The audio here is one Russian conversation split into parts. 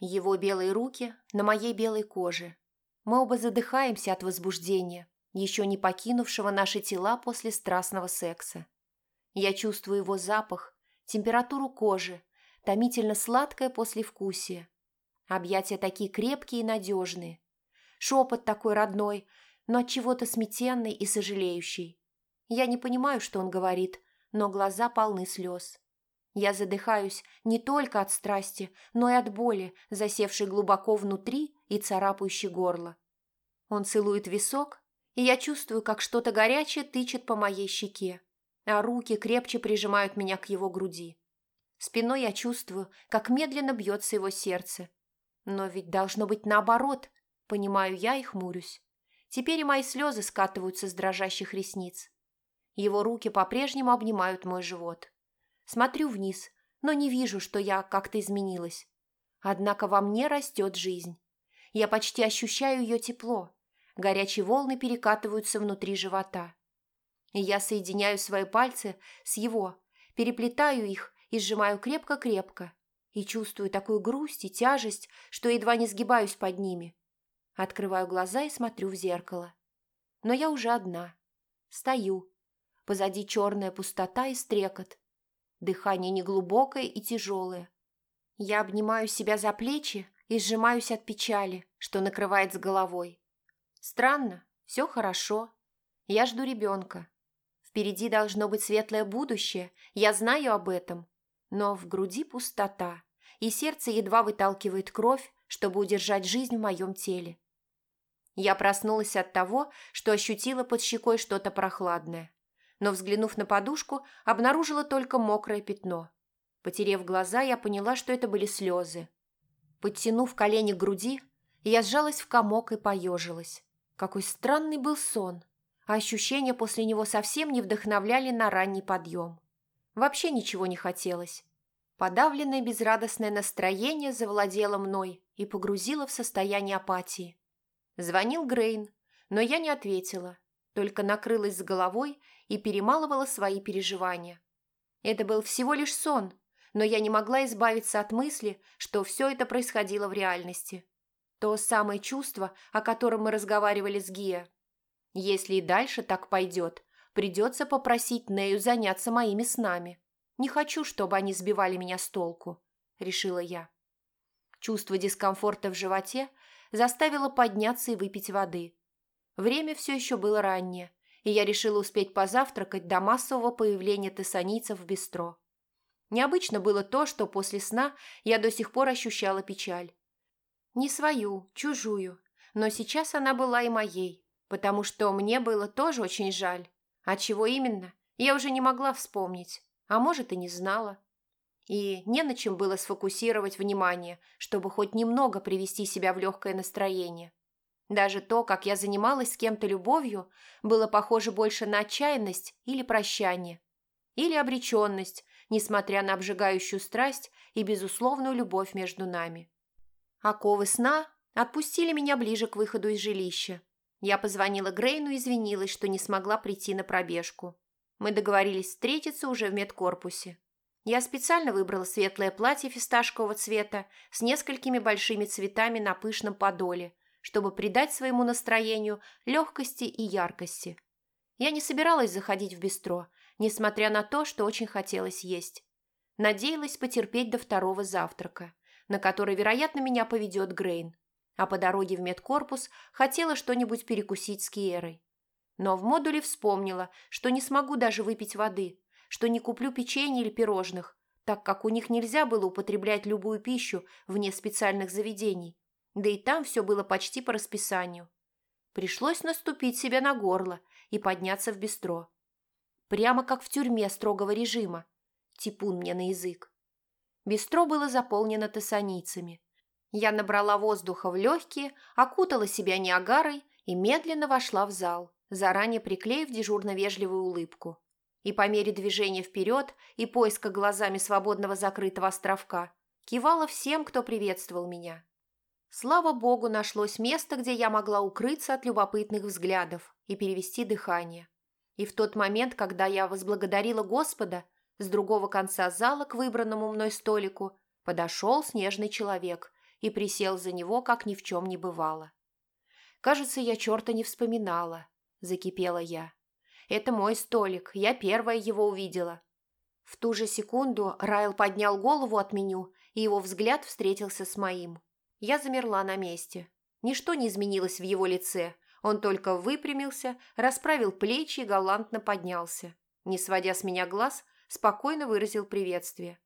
Его белые руки на моей белой коже. Мы оба задыхаемся от возбуждения, еще не покинувшего наши тела после страстного секса. Я чувствую его запах, температуру кожи, томительно сладкое послевкусие. Объятия такие крепкие и надежные. Шепот такой родной, но от чего-то сметенный и сожалеющий. Я не понимаю, что он говорит, но глаза полны слез. Я задыхаюсь не только от страсти, но и от боли, засевшей глубоко внутри и царапающей горло. Он целует висок, и я чувствую, как что-то горячее тычет по моей щеке, а руки крепче прижимают меня к его груди. Спиной я чувствую, как медленно бьется его сердце. Но ведь должно быть наоборот, понимаю я и хмурюсь. Теперь и мои слезы скатываются с дрожащих ресниц. Его руки по-прежнему обнимают мой живот. Смотрю вниз, но не вижу, что я как-то изменилась. Однако во мне растет жизнь. Я почти ощущаю ее тепло. Горячие волны перекатываются внутри живота. Я соединяю свои пальцы с его, переплетаю их и сжимаю крепко-крепко, и чувствую такую грусть и тяжесть, что едва не сгибаюсь под ними. Открываю глаза и смотрю в зеркало. Но я уже одна. Стою. Позади черная пустота и стрекот. Дыхание неглубокое и тяжелое. Я обнимаю себя за плечи и сжимаюсь от печали, что накрывает с головой. Странно, все хорошо. Я жду ребенка. Впереди должно быть светлое будущее, я знаю об этом, но в груди пустота, и сердце едва выталкивает кровь, чтобы удержать жизнь в моем теле. Я проснулась от того, что ощутила под щекой что-то прохладное, но, взглянув на подушку, обнаружила только мокрое пятно. Потерев глаза, я поняла, что это были слезы. Подтянув колени к груди, я сжалась в комок и поежилась. Какой странный был сон, а ощущения после него совсем не вдохновляли на ранний подъем. Вообще ничего не хотелось. Подавленное безрадостное настроение завладело мной и погрузило в состояние апатии. Звонил Грейн, но я не ответила, только накрылась с головой и перемалывала свои переживания. Это был всего лишь сон, но я не могла избавиться от мысли, что все это происходило в реальности. То самое чувство, о котором мы разговаривали с Гия. Если и дальше так пойдет, Придется попросить Нею заняться моими снами. Не хочу, чтобы они сбивали меня с толку», – решила я. Чувство дискомфорта в животе заставило подняться и выпить воды. Время все еще было раннее, и я решила успеть позавтракать до массового появления тессанийцев в бистро. Необычно было то, что после сна я до сих пор ощущала печаль. Не свою, чужую, но сейчас она была и моей, потому что мне было тоже очень жаль. А чего именно, я уже не могла вспомнить, а может и не знала. И не на чем было сфокусировать внимание, чтобы хоть немного привести себя в легкое настроение. Даже то, как я занималась с кем-то любовью, было похоже больше на отчаянность или прощание. Или обреченность, несмотря на обжигающую страсть и безусловную любовь между нами. Оковы сна отпустили меня ближе к выходу из жилища, я позвонила Грейну и извинилась, что не смогла прийти на пробежку. Мы договорились встретиться уже в медкорпусе. Я специально выбрала светлое платье фисташкового цвета с несколькими большими цветами на пышном подоле, чтобы придать своему настроению легкости и яркости. Я не собиралась заходить в бистро, несмотря на то, что очень хотелось есть. Надеялась потерпеть до второго завтрака, на который, вероятно, меня поведет Грейн а по дороге в медкорпус хотела что-нибудь перекусить с Киерой. Но в модуле вспомнила, что не смогу даже выпить воды, что не куплю печенье или пирожных, так как у них нельзя было употреблять любую пищу вне специальных заведений, да и там все было почти по расписанию. Пришлось наступить себе на горло и подняться в бистро. Прямо как в тюрьме строгого режима. Типун мне на язык. Бистро было заполнено тессанийцами. Я набрала воздуха в легкие, окутала себя неагарой и медленно вошла в зал, заранее приклеив дежурно-вежливую улыбку. И по мере движения вперед и поиска глазами свободного закрытого островка кивала всем, кто приветствовал меня. Слава богу, нашлось место, где я могла укрыться от любопытных взглядов и перевести дыхание. И в тот момент, когда я возблагодарила Господа, с другого конца зала к выбранному мной столику подошел снежный человек – и присел за него, как ни в чем не бывало. «Кажется, я черта не вспоминала», – закипела я. «Это мой столик, я первая его увидела». В ту же секунду Райл поднял голову от меню, и его взгляд встретился с моим. Я замерла на месте. Ничто не изменилось в его лице, он только выпрямился, расправил плечи и галантно поднялся. Не сводя с меня глаз, спокойно выразил приветствие.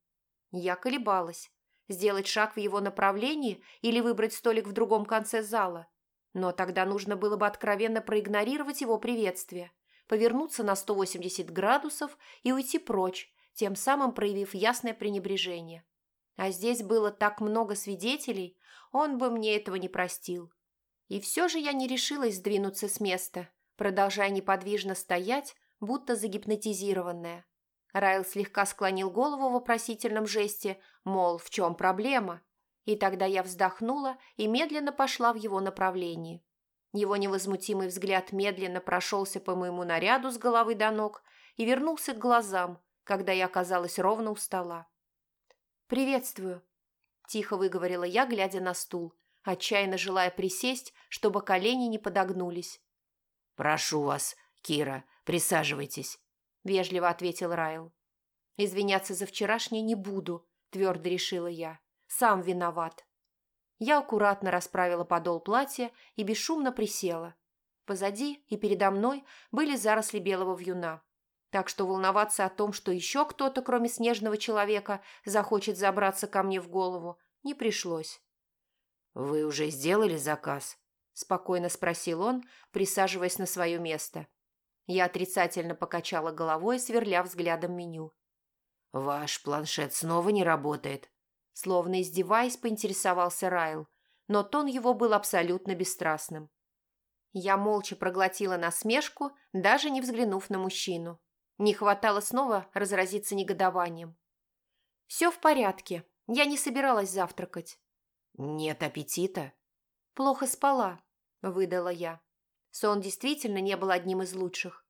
Я колебалась. Сделать шаг в его направлении или выбрать столик в другом конце зала. Но тогда нужно было бы откровенно проигнорировать его приветствие, повернуться на 180 градусов и уйти прочь, тем самым проявив ясное пренебрежение. А здесь было так много свидетелей, он бы мне этого не простил. И все же я не решилась сдвинуться с места, продолжая неподвижно стоять, будто загипнотизированная. Райл слегка склонил голову в вопросительном жесте, мол, в чем проблема? И тогда я вздохнула и медленно пошла в его направлении. Его невозмутимый взгляд медленно прошелся по моему наряду с головы до ног и вернулся к глазам, когда я оказалась ровно у стола. «Приветствую», – тихо выговорила я, глядя на стул, отчаянно желая присесть, чтобы колени не подогнулись. «Прошу вас, Кира, присаживайтесь», – вежливо ответил Райл. «Извиняться за вчерашнее не буду», – твердо решила я. «Сам виноват». Я аккуратно расправила подол платья и бесшумно присела. Позади и передо мной были заросли белого вьюна. Так что волноваться о том, что еще кто-то, кроме снежного человека, захочет забраться ко мне в голову, не пришлось. «Вы уже сделали заказ?» – спокойно спросил он, присаживаясь на свое место. Я отрицательно покачала головой, сверля взглядом меню. «Ваш планшет снова не работает?» Словно издеваясь, поинтересовался Райл, но тон его был абсолютно бесстрастным. Я молча проглотила насмешку, даже не взглянув на мужчину. Не хватало снова разразиться негодованием. «Все в порядке. Я не собиралась завтракать». «Нет аппетита?» «Плохо спала», – выдала я. Сон действительно не был одним из лучших.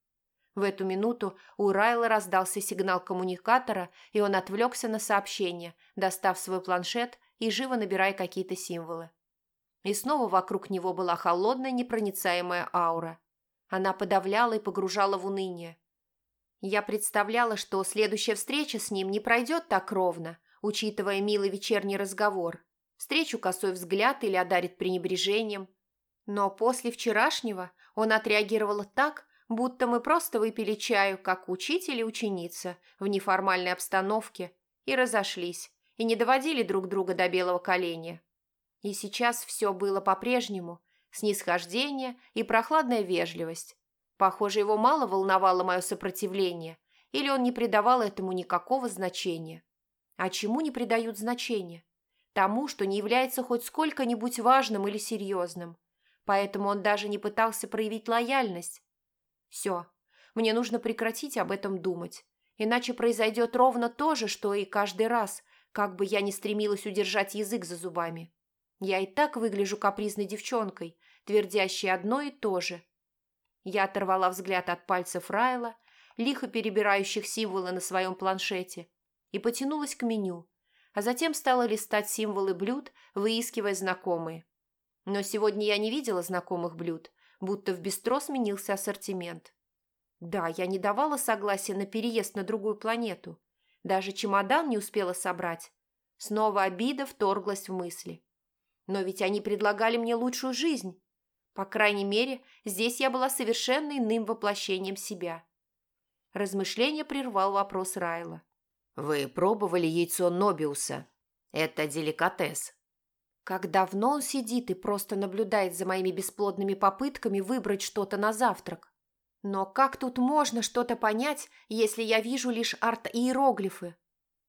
В эту минуту у Райла раздался сигнал коммуникатора, и он отвлекся на сообщение, достав свой планшет и живо набирая какие-то символы. И снова вокруг него была холодная, непроницаемая аура. Она подавляла и погружала в уныние. Я представляла, что следующая встреча с ним не пройдет так ровно, учитывая милый вечерний разговор. Встречу косой взгляд или одарит пренебрежением – но после вчерашнего он отреагировал так, будто мы просто выпили чаю, как учитель и ученица, в неформальной обстановке, и разошлись, и не доводили друг друга до белого коленя. И сейчас все было по-прежнему, снисхождение и прохладная вежливость. Похоже, его мало волновало мое сопротивление, или он не придавал этому никакого значения. А чему не придают значения? Тому, что не является хоть сколько-нибудь важным или серьезным поэтому он даже не пытался проявить лояльность. Все, мне нужно прекратить об этом думать, иначе произойдет ровно то же, что и каждый раз, как бы я ни стремилась удержать язык за зубами. Я и так выгляжу капризной девчонкой, твердящей одно и то же. Я оторвала взгляд от пальцев Райла, лихо перебирающих символы на своем планшете, и потянулась к меню, а затем стала листать символы блюд, выискивая знакомые. Но сегодня я не видела знакомых блюд, будто в бистро сменился ассортимент. Да, я не давала согласия на переезд на другую планету. Даже чемодан не успела собрать. Снова обида вторглась в мысли. Но ведь они предлагали мне лучшую жизнь. По крайней мере, здесь я была совершенно иным воплощением себя. Размышление прервал вопрос Райла. «Вы пробовали яйцо Нобиуса? Это деликатес. Как давно он сидит и просто наблюдает за моими бесплодными попытками выбрать что-то на завтрак. Но как тут можно что-то понять, если я вижу лишь арт-иероглифы?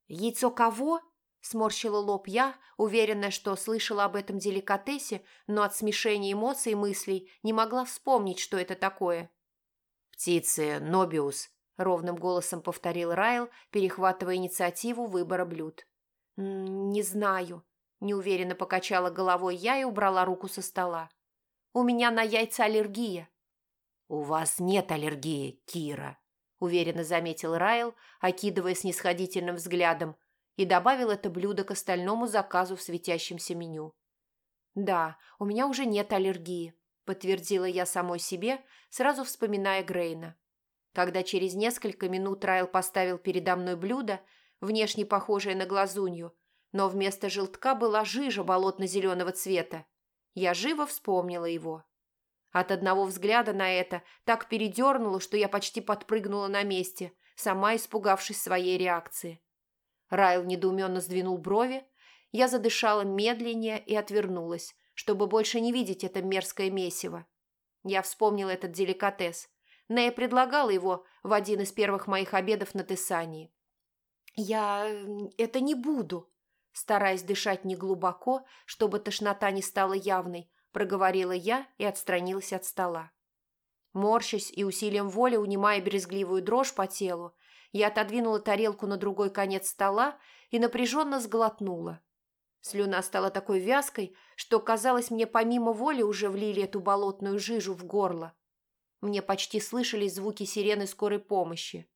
Яйцо кого? Сморщила лоб я, уверенная, что слышала об этом деликатесе, но от смешения эмоций и мыслей не могла вспомнить, что это такое. «Птицы, Нобиус», — ровным голосом повторил Райл, перехватывая инициативу выбора блюд. «Не знаю», Неуверенно покачала головой я и убрала руку со стола. «У меня на яйца аллергия». «У вас нет аллергии, Кира», – уверенно заметил Райл, окидывая снисходительным взглядом, и добавил это блюдо к остальному заказу в светящемся меню. «Да, у меня уже нет аллергии», – подтвердила я самой себе, сразу вспоминая Грейна. Когда через несколько минут Райл поставил передо мной блюдо, внешне похожее на глазунью, но вместо желтка была жижа болотно-зеленого цвета. Я живо вспомнила его. От одного взгляда на это так передернуло, что я почти подпрыгнула на месте, сама испугавшись своей реакции. Райл недоуменно сдвинул брови, я задышала медленнее и отвернулась, чтобы больше не видеть это мерзкое месиво. Я вспомнила этот деликатес. Нея предлагала его в один из первых моих обедов на Тесании. «Я это не буду», стараясь дышать неглубоко, чтобы тошнота не стала явной, проговорила я и отстранилась от стола. Морщась и усилием воли, унимая брезгливую дрожь по телу, я отодвинула тарелку на другой конец стола и напряженно сглотнула. Слюна стала такой вязкой, что, казалось, мне помимо воли уже влили эту болотную жижу в горло. Мне почти слышались звуки сирены скорой помощи.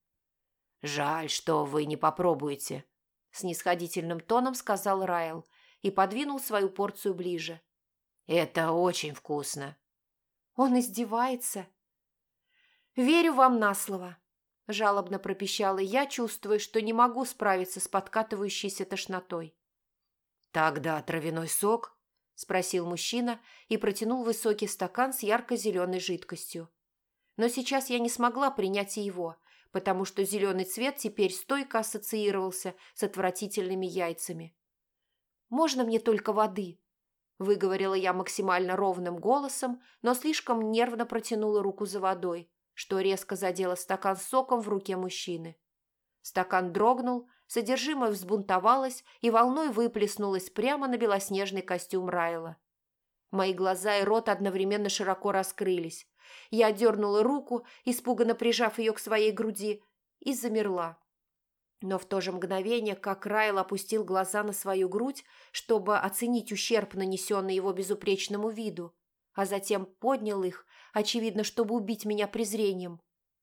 «Жаль, что вы не попробуете», – снисходительным тоном сказал Райл и подвинул свою порцию ближе. «Это очень вкусно». «Он издевается?» «Верю вам на слово», – жалобно пропищала я, чувствуя, что не могу справиться с подкатывающейся тошнотой. «Тогда травяной сок?» – спросил мужчина и протянул высокий стакан с ярко-зеленой жидкостью. Но сейчас я не смогла принять его, потому что зеленый цвет теперь стойко ассоциировался с отвратительными яйцами. «Можно мне только воды?» – выговорила я максимально ровным голосом, но слишком нервно протянула руку за водой, что резко задело стакан соком в руке мужчины. Стакан дрогнул, Содержимое взбунтовалось и волной выплеснулось прямо на белоснежный костюм Райла. Мои глаза и рот одновременно широко раскрылись. Я дернула руку, испуганно прижав ее к своей груди, и замерла. Но в то же мгновение, как Райл опустил глаза на свою грудь, чтобы оценить ущерб, нанесенный его безупречному виду, а затем поднял их, очевидно, чтобы убить меня презрением,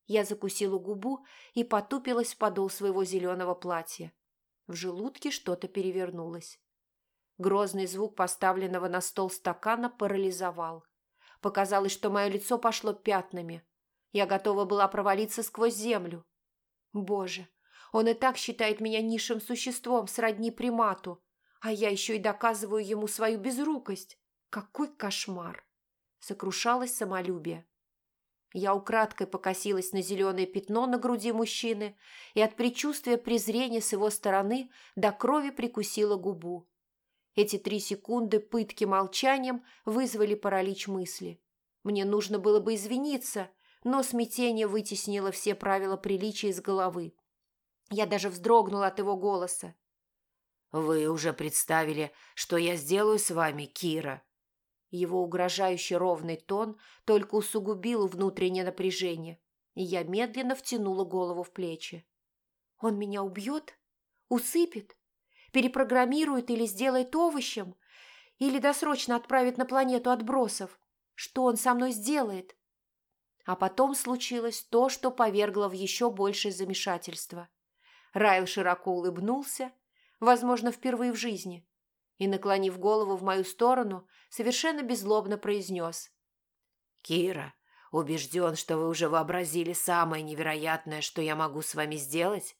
я закусила губу и потупилась в подол своего зеленого платья. В желудке что-то перевернулось. Грозный звук поставленного на стол стакана парализовал. Показалось, что мое лицо пошло пятнами. Я готова была провалиться сквозь землю. Боже, он и так считает меня низшим существом, сродни примату, а я еще и доказываю ему свою безрукость. Какой кошмар! Сокрушалось самолюбие. Я украдкой покосилась на зеленое пятно на груди мужчины и от предчувствия презрения с его стороны до крови прикусила губу. Эти три секунды пытки молчанием вызвали паралич мысли. Мне нужно было бы извиниться, но смятение вытеснило все правила приличия из головы. Я даже вздрогнула от его голоса. «Вы уже представили, что я сделаю с вами, Кира?» Его угрожающий ровный тон только усугубил внутреннее напряжение, и я медленно втянула голову в плечи. «Он меня убьет? Усыпет? Перепрограммирует или сделает овощем? Или досрочно отправит на планету отбросов? Что он со мной сделает?» А потом случилось то, что повергло в еще большее замешательство. Райл широко улыбнулся, возможно, впервые в жизни, и, наклонив голову в мою сторону, совершенно беззлобно произнес. «Кира, убежден, что вы уже вообразили самое невероятное, что я могу с вами сделать,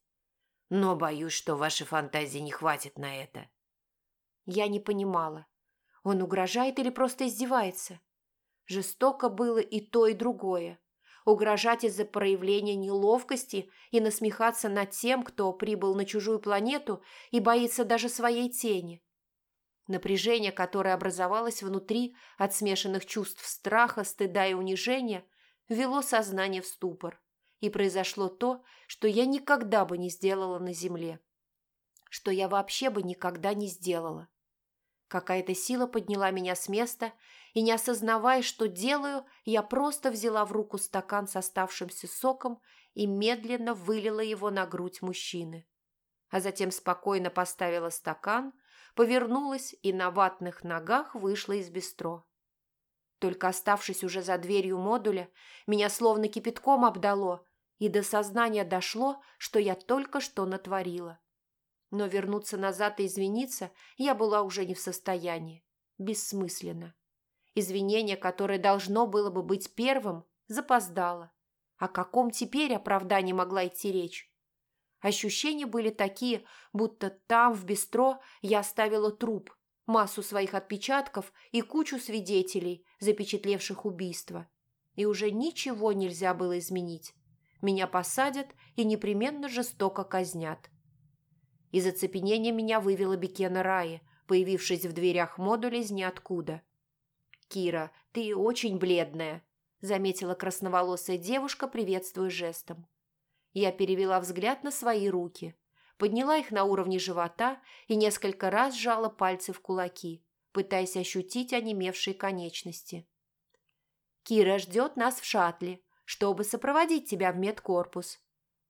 но боюсь, что вашей фантазии не хватит на это». Я не понимала, он угрожает или просто издевается. Жестоко было и то, и другое. Угрожать из-за проявления неловкости и насмехаться над тем, кто прибыл на чужую планету и боится даже своей тени. Напряжение, которое образовалось внутри от смешанных чувств страха, стыда и унижения, ввело сознание в ступор. И произошло то, что я никогда бы не сделала на земле. Что я вообще бы никогда не сделала. Какая-то сила подняла меня с места, и, не осознавая, что делаю, я просто взяла в руку стакан с оставшимся соком и медленно вылила его на грудь мужчины. А затем спокойно поставила стакан – повернулась и на ватных ногах вышла из бистро. Только оставшись уже за дверью модуля, меня словно кипятком обдало, и до сознания дошло, что я только что натворила. Но вернуться назад и извиниться я была уже не в состоянии. бессмысленно. Извинение, которое должно было бы быть первым, запоздало. О каком теперь оправдании могла идти речь? Ощущения были такие, будто там, в бистро, я оставила труп, массу своих отпечатков и кучу свидетелей, запечатлевших убийство. И уже ничего нельзя было изменить. Меня посадят и непременно жестоко казнят. Из оцепенения меня вывела Бекена Раи, появившись в дверях модуля из ниоткуда. «Кира, ты очень бледная», – заметила красноволосая девушка, приветствуя жестом. Я перевела взгляд на свои руки, подняла их на уровне живота и несколько раз сжала пальцы в кулаки, пытаясь ощутить онемевшие конечности. «Кира ждет нас в шаттле, чтобы сопроводить тебя в медкорпус»,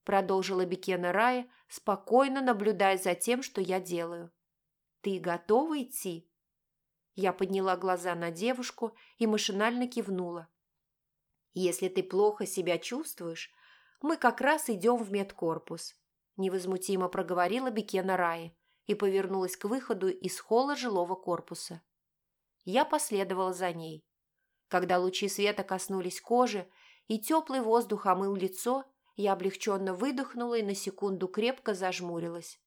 продолжила Бекена Рая, спокойно наблюдая за тем, что я делаю. «Ты готова идти?» Я подняла глаза на девушку и машинально кивнула. «Если ты плохо себя чувствуешь, мы как раз идем в медкорпус», – невозмутимо проговорила Бекена Раи и повернулась к выходу из холла жилого корпуса. Я последовала за ней. Когда лучи света коснулись кожи и теплый воздух омыл лицо, я облегченно выдохнула и на секунду крепко зажмурилась.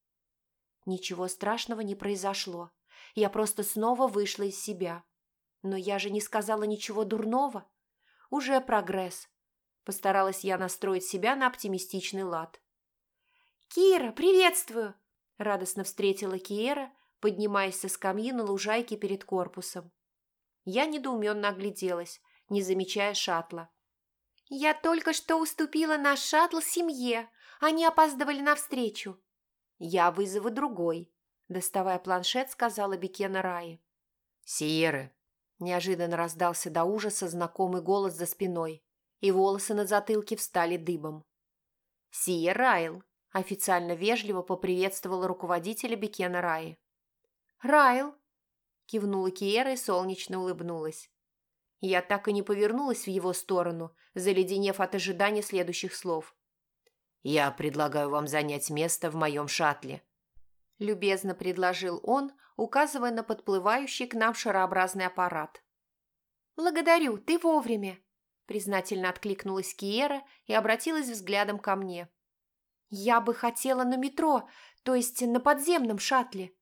Ничего страшного не произошло. Я просто снова вышла из себя. Но я же не сказала ничего дурного. Уже прогресс. Постаралась я настроить себя на оптимистичный лад. «Кира, приветствую!» – радостно встретила Киера, поднимаясь со скамьи на лужайке перед корпусом. Я недоуменно огляделась, не замечая шаттла. «Я только что уступила наш шаттл семье. Они опаздывали навстречу». «Я вызову другой», – доставая планшет, сказала Бекена Раи. «Сиеры», – неожиданно раздался до ужаса знакомый голос за спиной и волосы на затылке встали дыбом. «Сия Райл», – официально вежливо поприветствовала руководителя Бекена Раи. «Райл», – кивнула Киера и солнечно улыбнулась. Я так и не повернулась в его сторону, заледенев от ожидания следующих слов. «Я предлагаю вам занять место в моем шаттле», – любезно предложил он, указывая на подплывающий к нам шарообразный аппарат. «Благодарю, ты вовремя», признательно откликнулась Киера и обратилась взглядом ко мне. «Я бы хотела на метро, то есть на подземном шаттле».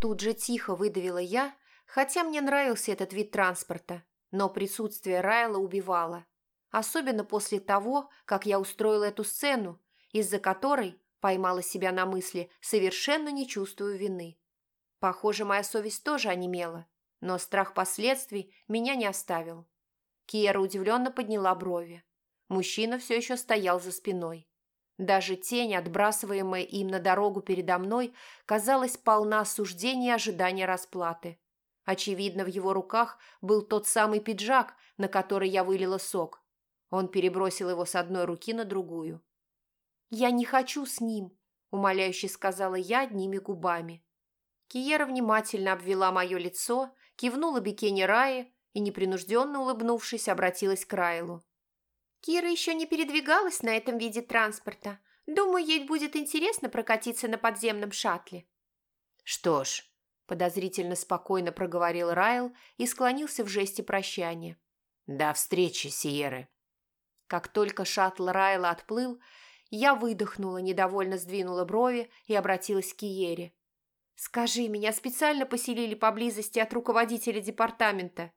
Тут же тихо выдавила я, хотя мне нравился этот вид транспорта, но присутствие Райла убивало. Особенно после того, как я устроила эту сцену, из-за которой, поймала себя на мысли, совершенно не чувствую вины. Похоже, моя совесть тоже онемела, но страх последствий меня не оставил. Киера удивленно подняла брови. Мужчина все еще стоял за спиной. Даже тень, отбрасываемая им на дорогу передо мной, казалась полна осуждения и ожидания расплаты. Очевидно, в его руках был тот самый пиджак, на который я вылила сок. Он перебросил его с одной руки на другую. «Я не хочу с ним», – умоляюще сказала я одними губами. Киера внимательно обвела мое лицо, кивнула Бикини Рае и, непринужденно улыбнувшись, обратилась к Райлу. «Кира еще не передвигалась на этом виде транспорта. Думаю, ей будет интересно прокатиться на подземном шаттле». «Что ж», – подозрительно спокойно проговорил Райл и склонился в жесте прощания. «До встречи, Сиеры». Как только шаттл Райла отплыл, я выдохнула, недовольно сдвинула брови и обратилась к Киере. «Скажи, меня специально поселили поблизости от руководителя департамента?»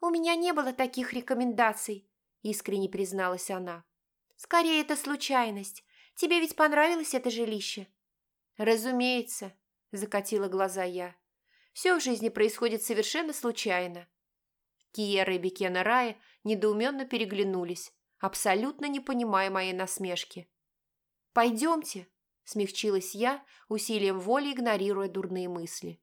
«У меня не было таких рекомендаций», – искренне призналась она. «Скорее, это случайность. Тебе ведь понравилось это жилище?» «Разумеется», – закатила глаза я. «Все в жизни происходит совершенно случайно». Киера и Бекена Рая недоуменно переглянулись, абсолютно не понимая моей насмешки. «Пойдемте», – смягчилась я, усилием воли игнорируя дурные мысли.